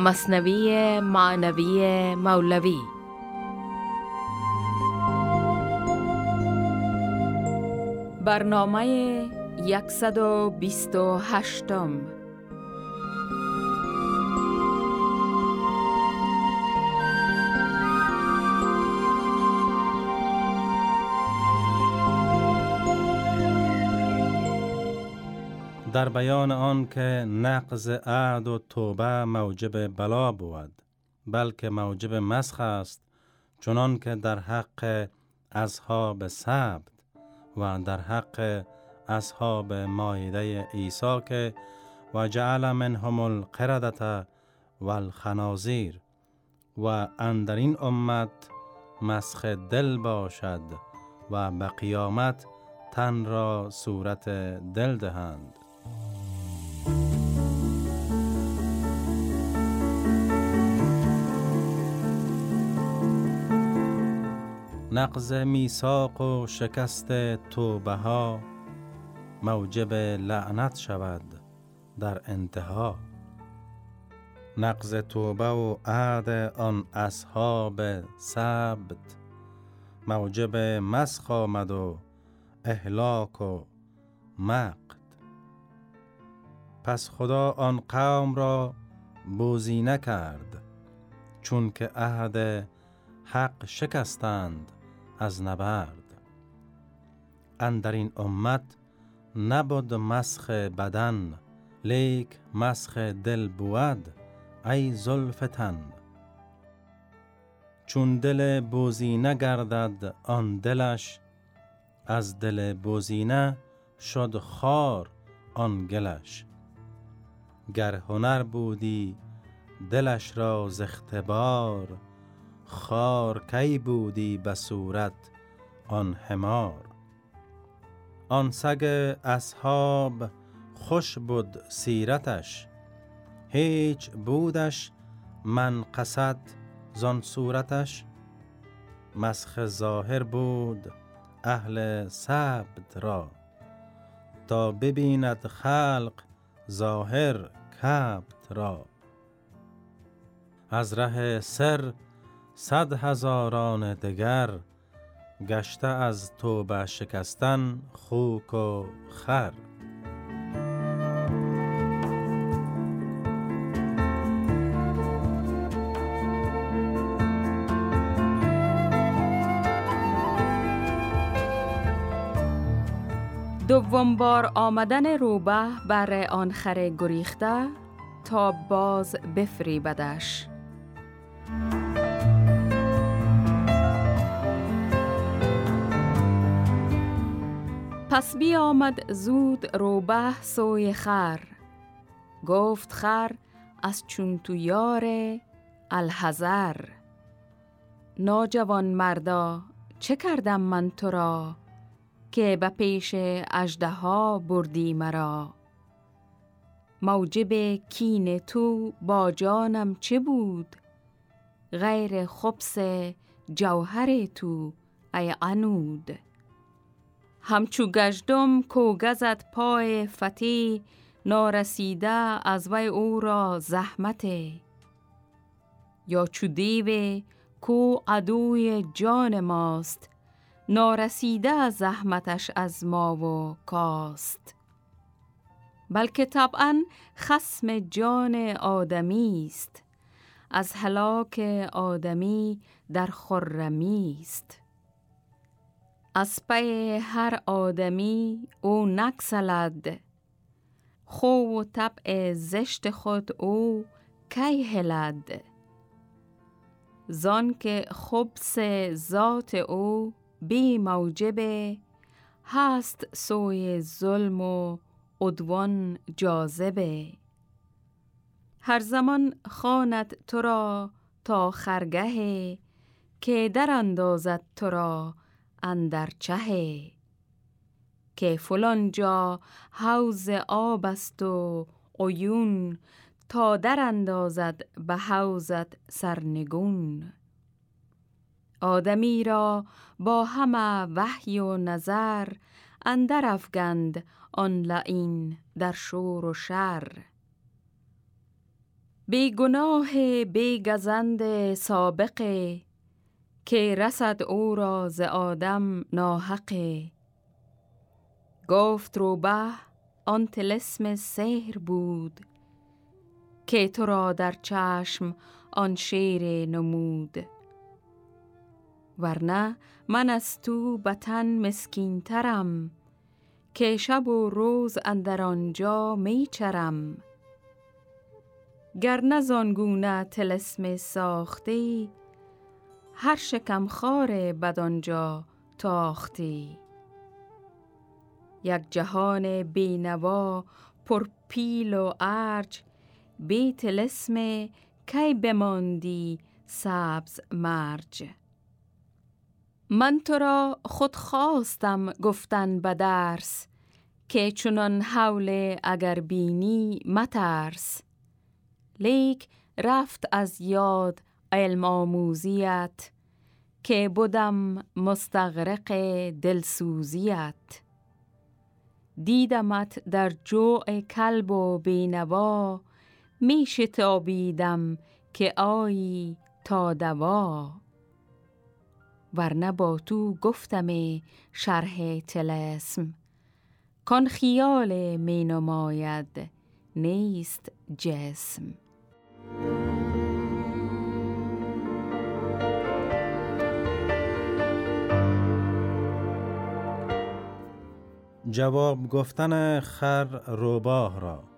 مصنوی معنوی مولوی. برنامه 128 در بیان آن که نقض عهد و توبه موجب بلا بود بلکه موجب مسخ است چنان که در حق اصحاب سبت و در حق اصحاب مایده عیسی که و جعل منهم القردت و الخنازیر و اندر این امت مسخ دل باشد و به قیامت تن را صورت دل دهند. نقض میثاق و شکست توبه ها موجب لعنت شود در انتها. نقض توبه و عهد آن اصحاب سبت موجب مسخ آمد و اهلاک و مقت پس خدا آن قوم را بوزی نکرد چون که عهد حق شکستند از نبرد. اندر این امت نبود مسخ بدن لیک مسخ دل بود ای زلفتن چون دل بوزینه گردد آن دلش از دل بوزینه شد خار آن گلش. گر هنر بودی دلش را ز اختبار خار کی بودی به صورت آن حمار. آن سگ اصحاب خوش بود سیرتش هیچ بودش من قصد زان صورتش. مسخ ظاهر بود اهل سبت را تا ببیند خلق ظاهر کبت را از ره سر صد هزاران دگر گشته از توبه شکستن خوک و خر. دوم بار آمدن روبه بر آن خر گریخته تا باز بفریبدش. پس بی آمد زود روبه سوی خر. گفت خر از چون تو یار الحذر. ناجوان مردا چه کردم من تو را؟ که به پیش اجده ها بردی مرا. موجب کین تو با جانم چه بود؟ غیر خبس جوهر تو ای عنود. همچو گشتم کو گزد پای فتی نارسیده از وی او را زحمت. یا چو دیو کو عدوی جان ماست نارسیده زحمتش از ما و کاست. بلکه طبعا خسم جان آدمی است. از هلاک آدمی در خرمی است. از پی هر آدمی او نکسلد. خو و طبع زشت خود او کی هلد؟ زان که خبس ذات او بی موجب هست سوی ظلم و عدوان جاذبه هر زمان خاند تو را تا خرگه که در اندازد تو را اندر چه. که فلان جا حوز آب است و عیون تا در اندازد به حوزت سرنگون. آدمی را با همه وحی و نظر اندر افگند آن لعین در شور و شر. بی گناه بی گزند سابقه که رسد او را ز آدم ناحقه گفت روبه آن تلسم سحر بود که تو را در چشم آن شیر نمود. ورنه من از تو بطن مسکین ترم که شب و روز اندر آنجا می چرم گر نزانگونه تلسم ساختی هر شکم خار بدانجا تاختی یک جهان بینوا پر پیل و ارج بی تلسم کی بماندی سبز مرج من تو را خود خواستم گفتن به درس که چونان حول اگر بینی مترس. لیک رفت از یاد علم آموزیت که بودم مستغرق دلسوزیت. دیدمت در جوع کلب و بینوا می شتابیدم که آیی تا دوا. ورنه با تو گفتم شرح تلسم کان خیال می نماید نیست جسم. جواب گفتن خر روباه را.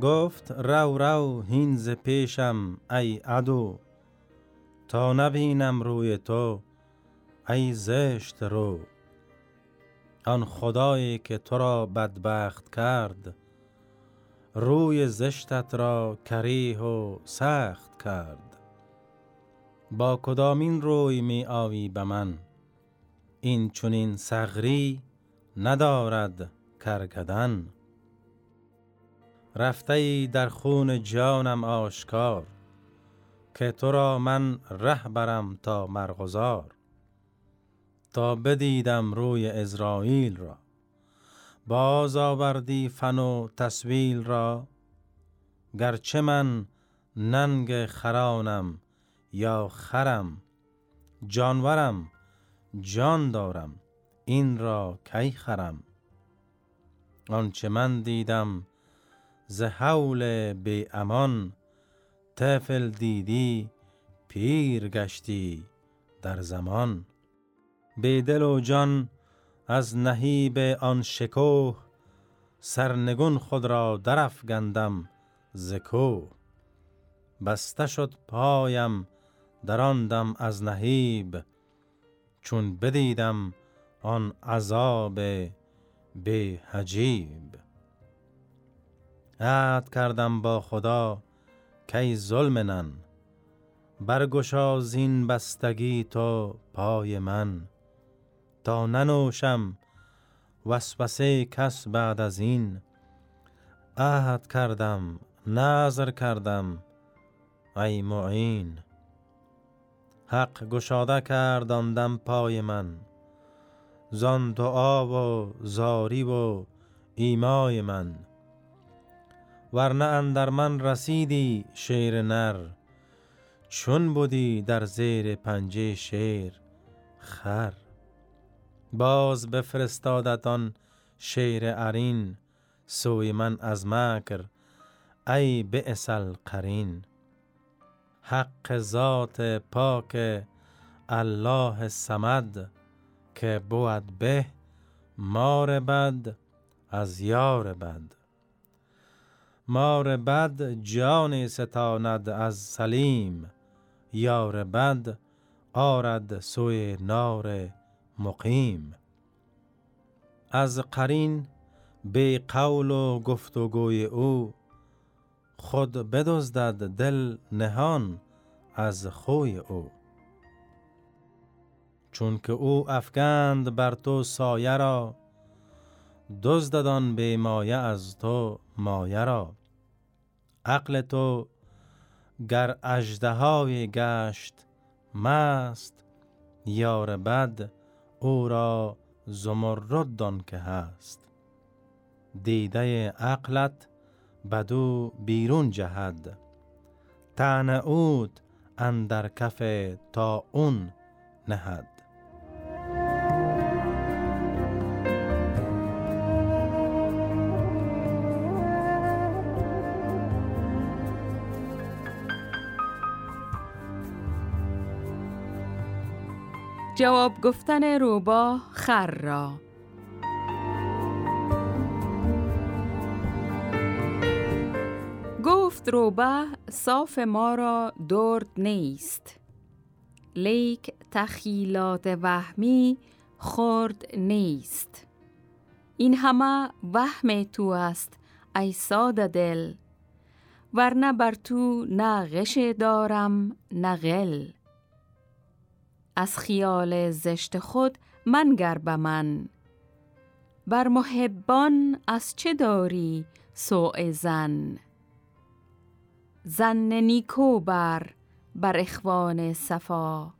گفت رو رو هین پیشم ای عدو تا نبینم روی تو ای زشت رو. آن خدایی که تو را بدبخت کرد روی زشتت را کریه و سخت کرد. با کدامین روی می آوی به من؟ این چونین سغری ندارد کرگدن رفته در خون جانم آشکار که تو را من ره برم تا مرغزار. تا بدیدم روی ازرائیل را باز آوردی فن و تصویل را. گرچه من ننگ خرانم یا خرم جانورم جان دارم این را کی خرم؟ آنچه من دیدم ز حول بی امان طفل دیدی پیر گشتی در زمان. بی دل و جان از نهیب آن شکوه سرنگون خود را درفگندم ز کوه. بسته شد پایم در آن دم از نهیب چون بدیدم آن عذاب به حجیب. عهد کردم با خدا کی ظلم نن برگشا زین بستگی تو پای من. تا ننوشم وسوسه کس بعد از این. عهد کردم نظر کردم ای معین. حق گشاده کرد آن پای من. زان دعا و زاری و ایمای من. ورنه اندر من رسیدی شیر نر. چون بودی در زیر پنجه شیر خر. باز بفرستادت آن شیر ارین سوی من از مکر ای اصل قرین. حق ذات پاک الله سمد که بود به مار بد از یار بد. مار بد جان ستاند از سلیم یار بد آرد سوی نار مقیم. از قرین به قول و گفتگوی او خود بدزدد دل نهان از خوی او. چون که او افگند بر تو سایه را دزددان به مایه از تو مایه را. عقل تو گر اژدهای گشت مست یار بد او را زمرد دان که هست. دیده عقلت بدو بیرون جهد تن اود اندر کف تا اون نهد. جواب گفتن روبا خر را. گفت روبه صاف ما را درد نیست. لیک تخیلات وهمی خورد نیست. این همه وهم تو است ای ساده دل. ورنه بر تو نه غش دارم نه غل. از خیال زشت خود من به من. بر محبان از چه داری سوء زن زن نیکو بر بر اخوان صفا.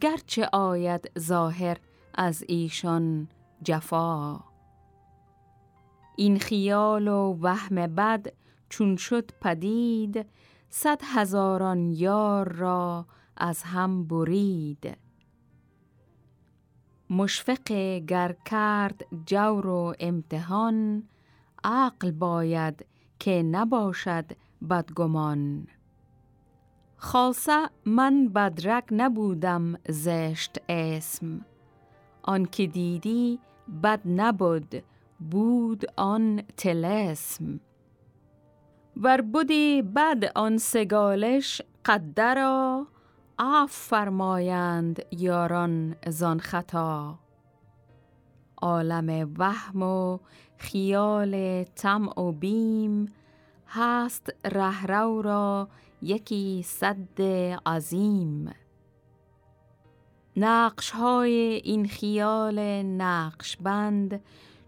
گرچه آید ظاهر از ایشان جفا. این خیال و وهم بد چون شد پدید صد هزاران یار را از هم برید. مشفق گر کرد جور و امتحان عقل باید که نباشد بدگمان. خاصه من بدرک نبودم زشت اسم. آنکه دیدی بد نبود بود آن تلسم ور بودی بد آن سگالش قدرا عف فرمایند یاران زان خطا. عالم وهم و خیال طمع و بیم هست رهرو را یکی صد عظیم. نقش های این خیال نقش بند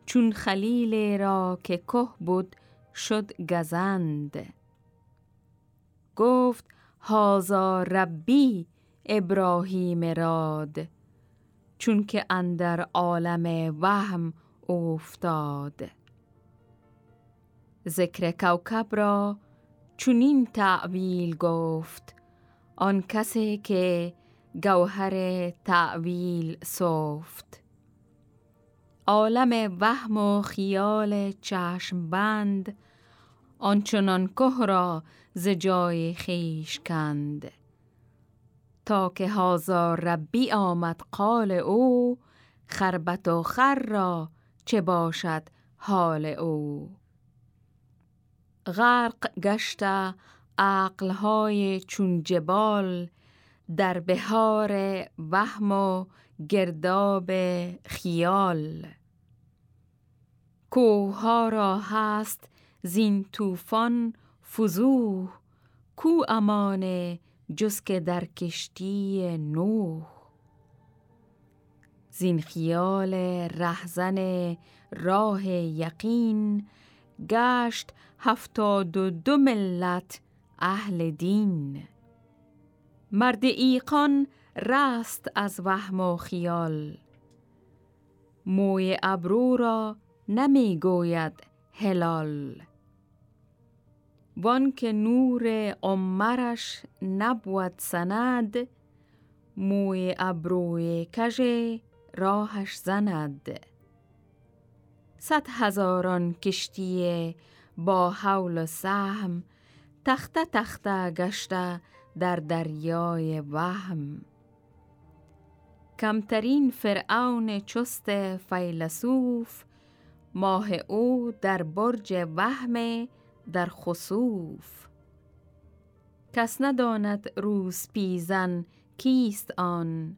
چون خلیل را که که بود شد گزند. گفت هازا ربی ابراهیم راد چون که اندر عالم وهم افتاد ذکر کوکب را چونین تعویل گفت آن کسی که گوهر تعویل صفت عالم وهم و خیال چشم بند آنچنان که را ز جای خیش کند. تا که هازار ربی آمد قال او خربت و خر را چه باشد حال او. غرق گشته عقلهای چون جبال در بهار وهم و گرداب خیال. کوه را هست زین طوفان فزوح کو امان جز که در کشتی نوح. زین خیال رهزن راه یقین گشت هفتاد و دو ملت اهل دین. مرد ایقان رست از وهم و خیال. موی ابرو را نمی گوید هلال. وان که نور عمرش نبود سند موی ابروی کژه راهش زند. صد هزاران کشتی با حول و سهم تخته تخته گشته در دریای وهم. کمترین فرعون چست فیلسوف ماه او در برج وهم در خصوف کس نداند روز پیزن کیست آن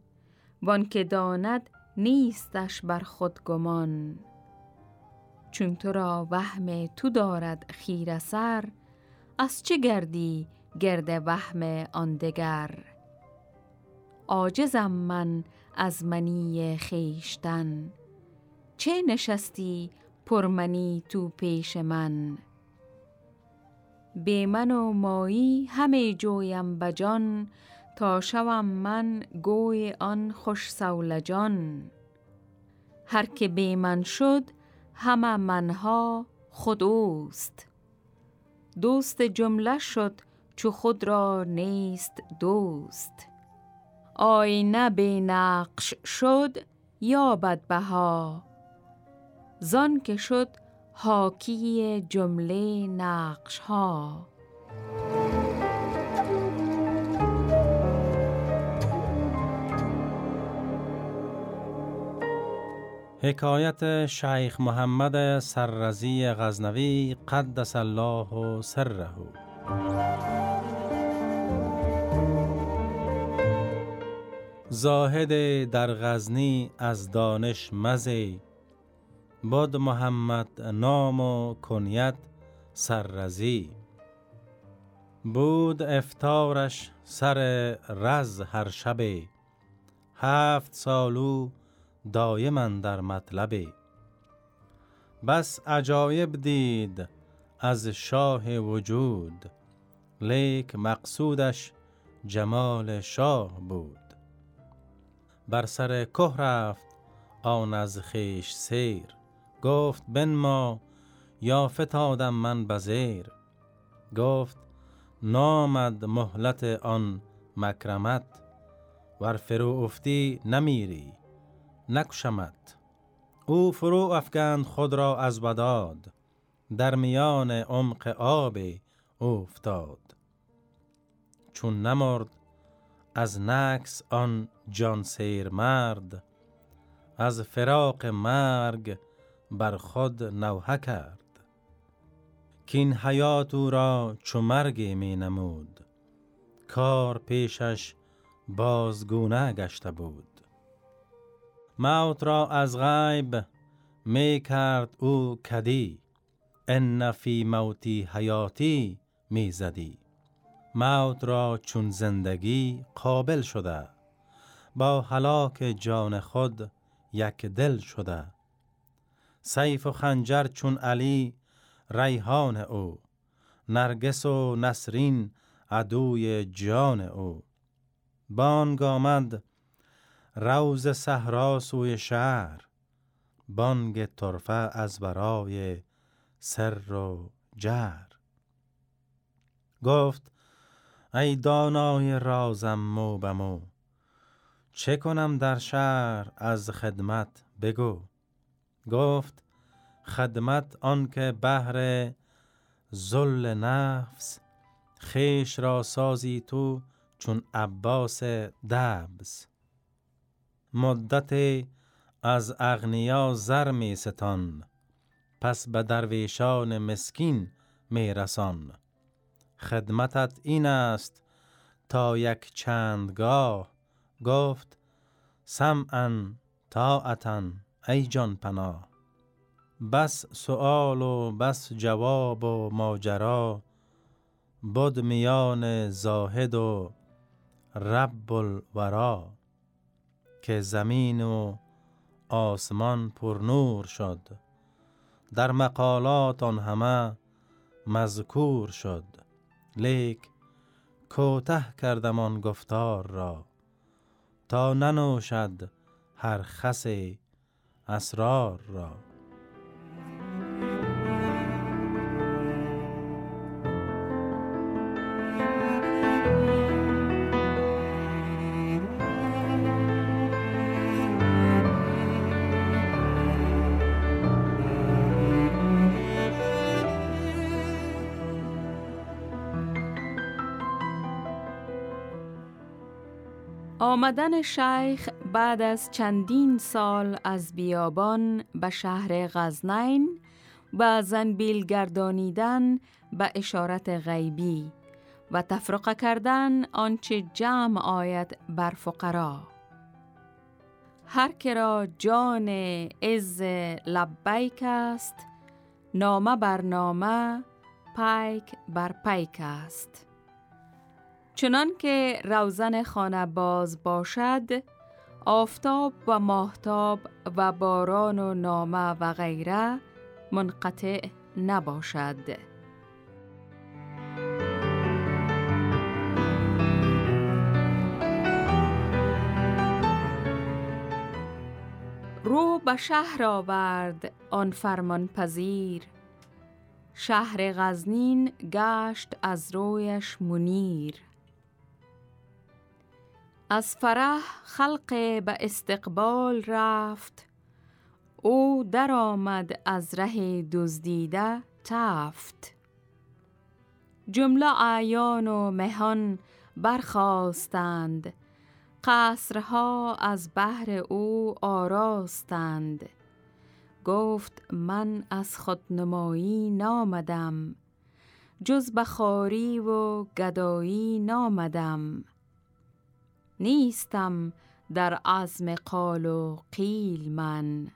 وان که داند نیستش بر خود گمان. چون تو را وهم تو دارد خیر سر از چه گردی گرد وهم آن دگر؟ عاجزم من از منی خیشتن چه نشستی پرمنی تو پیش من؟ به من و مایی همه جویم بجان تا شوم من گوی آن خوش سولجان هر که به من شد همه منها خود اوست. دوست جمله شد چو خود را نیست دوست. آینه به نقش شد یا بدبها زان که شد حاکی جمله نقش ها حکایت شیخ محمد سررزی غزنوی قدس الله سره. زاهد در غزنی از دانش مزی بود محمد نام و کنیت سررزی. بود افتارش سر رز هر شبه. هفت سالو دایما در مطلبی بس عجایب دید از شاه وجود. لیک مقصودش جمال شاه بود. بر سر که رفت آن از خیش سیر. گفت بن ما یا فتادم من بزیر. گفت نامد مهلت آن مکرمت ور فرو افتی نمیری نکشمت. او فرو افکند خود را از وداد در میان عمق آب افتاد چون نمرد از نکس آن جان سیر مرد از فراق مرگ بر خود نوحه کرد. کین حیات او را چو مرگ می نمود. کار پیشش بازگونه گشته بود. موت را از غیب می کرد او کدی. ان فی موتی حیاتی می زدی. موت را چون زندگی قابل شده. با هلاک جان خود یک دل شده. سیف و خنجر چون علی ریحان او نرگس و نسرین عدوی جان او. بانگ آمد روز صحرا سوی شهر بانگ طرفه از برای سر و جر گفت ای دانای رازم مو بمو چه کنم در شهر از خدمت بگو؟ گفت خدمت آنکه بهر زل نفس خیش را سازی تو چون عباس دبس. مدت از اغنیا زر می ستان پس به درویشان مسکین می رسان. خدمتت این است تا یک چندگاه گفت سمعا طاعتا. ای جان پناه بس سؤال و بس جواب و ماجرا. بود میان زاهد و رب الورا که زمین و آسمان پر نور شد. در مقالات آن همه مذکور شد. لیک کوته کردم آن گفتار را تا ننوشد هر خس اسرار را. آمدن شیخ بعد از چندین سال از بیابان به شهر غزنین و زنبیل گردانیدن به اشارت غیبی و تفرقه کردن آنچه جمع آید بر فقرا. هر کرا جان از لبیک است نامه بر نامه پیک بر پیک است. چنان که روزن خانه باز باشد آفتاب و ماهتاب و باران و نامه و غیره منقطع نباشد. رو به شهر آورد آن فرمان پذیر شهر غزنین گشت از رویش منیر. از فرح خلق به استقبال رفت. او درآمد از ره دزدیده تفت. جمله اعیان و مهان برخواستند قصرها از بحر او آراستند. گفت من از خودنمایی نامدم. جز بخاری و گدایی نامدم. نیستم در عزم قال و قیل من.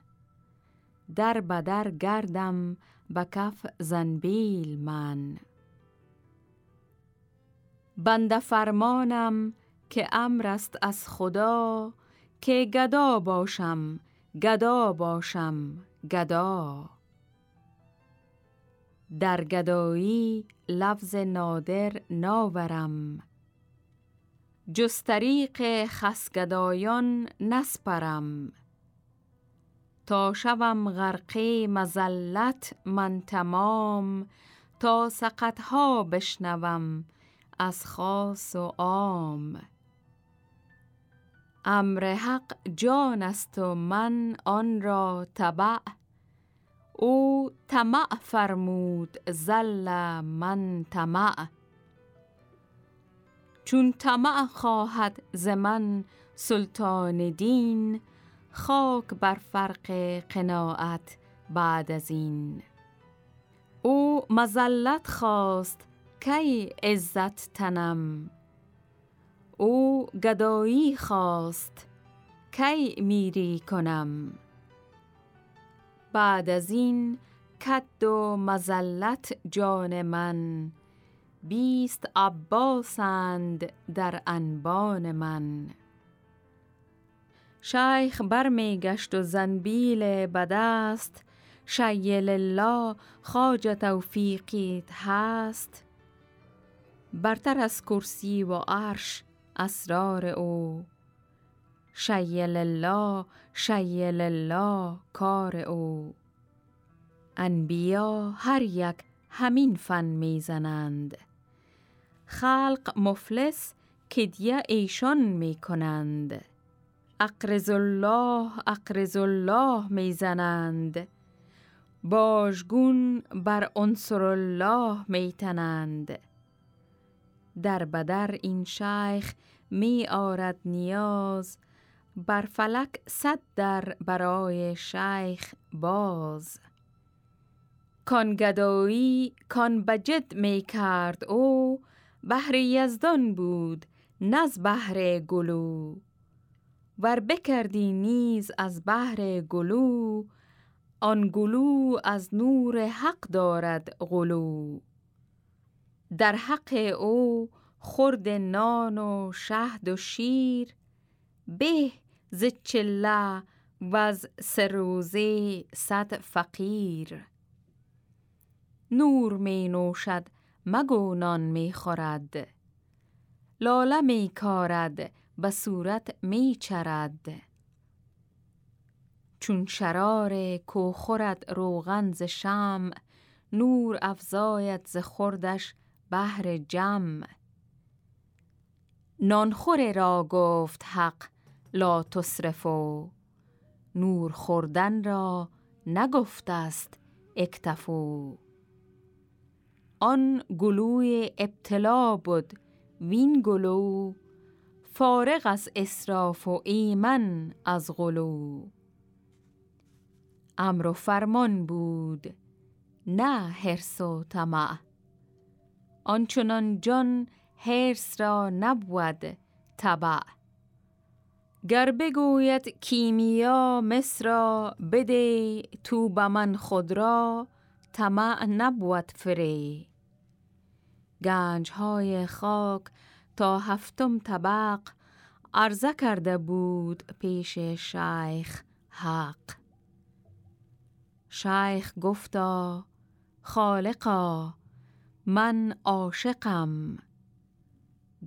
در بدر گردم به کف زنبیل من. بنده فرمانم که امر است از خدا که گدا باشم گدا باشم گدا. در گدایی لفظ نادر ناورم. جستریق خسگدایان نسپرم. تا شوم غرقه مزلت من تمام تا سقطها بشنوم از خاص و عام. امر حق جان است و من آن را تبع. او طمع فرمود زل من طمع. چون طمع خواهد ز من سلطان دین خاک بر فرق قناعت بعد از این. او مزلت خواست کی عزت تنم؟ او گدایی خواست کی میری کنم؟ بعد از این کد و مزلت جان من بیست عباسند در انبان من. شیخ بر می گشت و زنبیل بدست شیل الله خاج توفیقیت هست. برتر از کرسی و عرش اسرار او. شیل الله شیل الله کار او. انبیا هر یک همین فن می‌زنند. خلق مفلس کدیه ایشان می کنند اقرز الله اقرز الله می‌زنند. باژگون بر عنصر الله میتنند. در بدر این شیخ می آرد نیاز بر فلک صد در برای شیخ باز. کان گدایی کان بجد می کرد او بهر یزدان بود نز بهر گلو. ور بکردی نیز از بهر گلو آن گلو از نور حق دارد غلو. در حق او خرد نان و شهد و شیر به ز چله و از سروزه صد فقیر. نور می نوشد مگو نان می خورد. لاله می کارد به صورت می چرد. چون شرار کو خورد روغن ز شمع نور افزاید ز خوردش بهر جمع نانخور را گفت حق لا تصرفو نور خوردن را نگفت است اکتفو. آن گلوی ابتلا بود وین گلو فارغ از اسراف و ایمن از غلو. امر و فرمان بود نه حرس و طمع. آنچنان جان حرس را نبود تبع گر بگوید کیمیا مصر بده تو به من خود را طمع نبود فری گنج های خاک تا هفتم طبق عرضه کرده بود پیش شیخ حق. شیخ گفتا خالقا من عاشقم.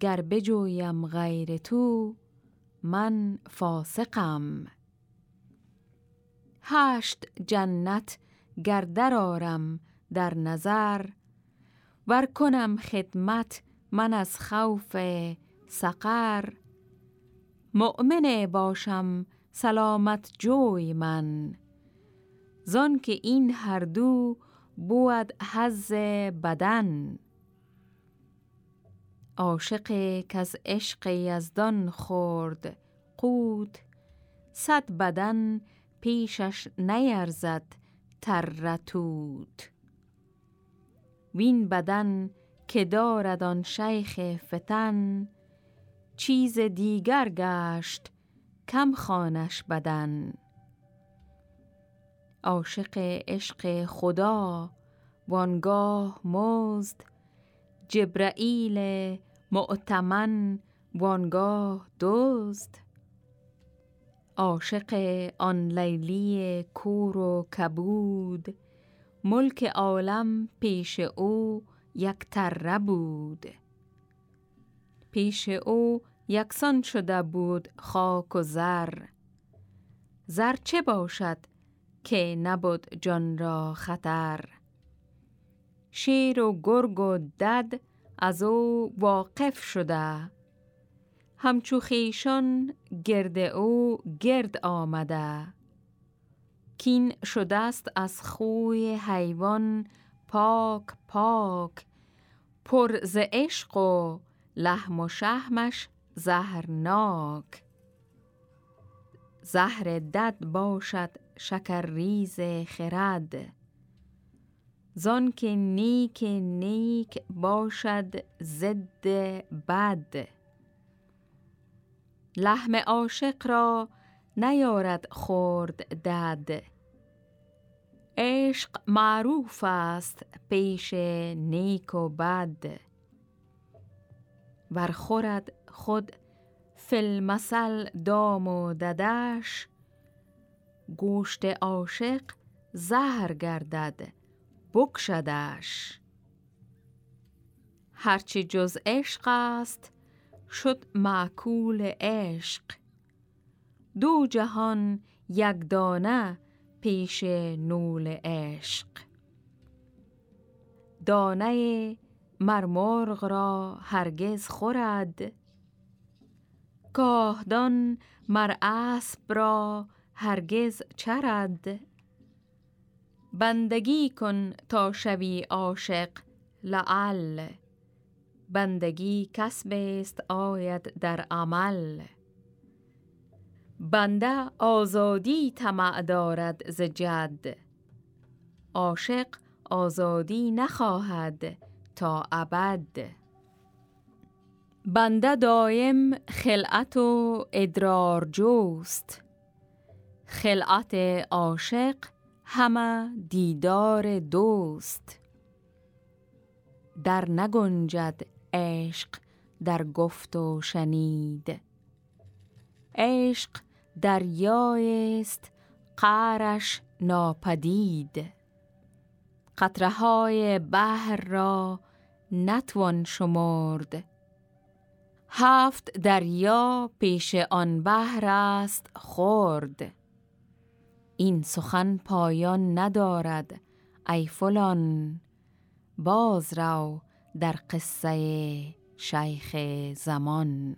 گر بجویم غیر تو من فاسقم. هشت جنت گردر آرم در نظر. ور کنم خدمت من از خوف سقر. مؤمن باشم سلامت جوی من. زان که این هر دو بود حز بدن. عاشق که از عشق یزدان خورد قود صد بدن پیشش نیرزد ترتود وین بدن که دارد آن شیخ فتن چیز دیگر گشت کم خانش بدن. عاشق عشق خدا وانگاه مزد جبرائیل معتمن وانگاه دزد. عاشق آن لیلی کور و کبود. ملک عالم پیش او یک تره بود. پیش او یکسان شده بود خاک و زر. زر چه باشد که نبود جان را خطر؟ شیر و گرگ و دد از او واقف شده همچو خیشان گرد او گرد آمده. کین است از خوی حیوان پاک پاک پر ز عشق و لحم و شحمش زهرناک. زهر دد باشد شکر ریز خرد زان که نیک نیک باشد ضد بد. لحم عاشق را نیارد خورد دد. عشق معروف است پیش نیک و بد. ورخورد خود فیلمسل دام و ددش گوشت عاشق زهر گردد بکشدش. هرچی جز عشق است شد معکول عشق. دو جهان یک دانه پیش نول عشق. دانه مرمرغ را هرگز خورد. کاهدان مر اسب را هرگز چرد. بندگی کن تا شوی عاشق لعل. بندگی کسب است آید در عمل. بنده آزادی طمع دارد ز جد. عاشق آزادی نخواهد تا ابد. بنده دایم خلعت و ادرار جوست خلعت عاشق همه دیدار دوست. در نگنجد عشق در گفت و شنید. عشق دریای است قعرش ناپدید. قطره های بحر را نتوان شمرد. هفت دریا پیش آن بحر است خورد این سخن پایان ندارد ای فلان. باز رو در قصه شیخ زمان.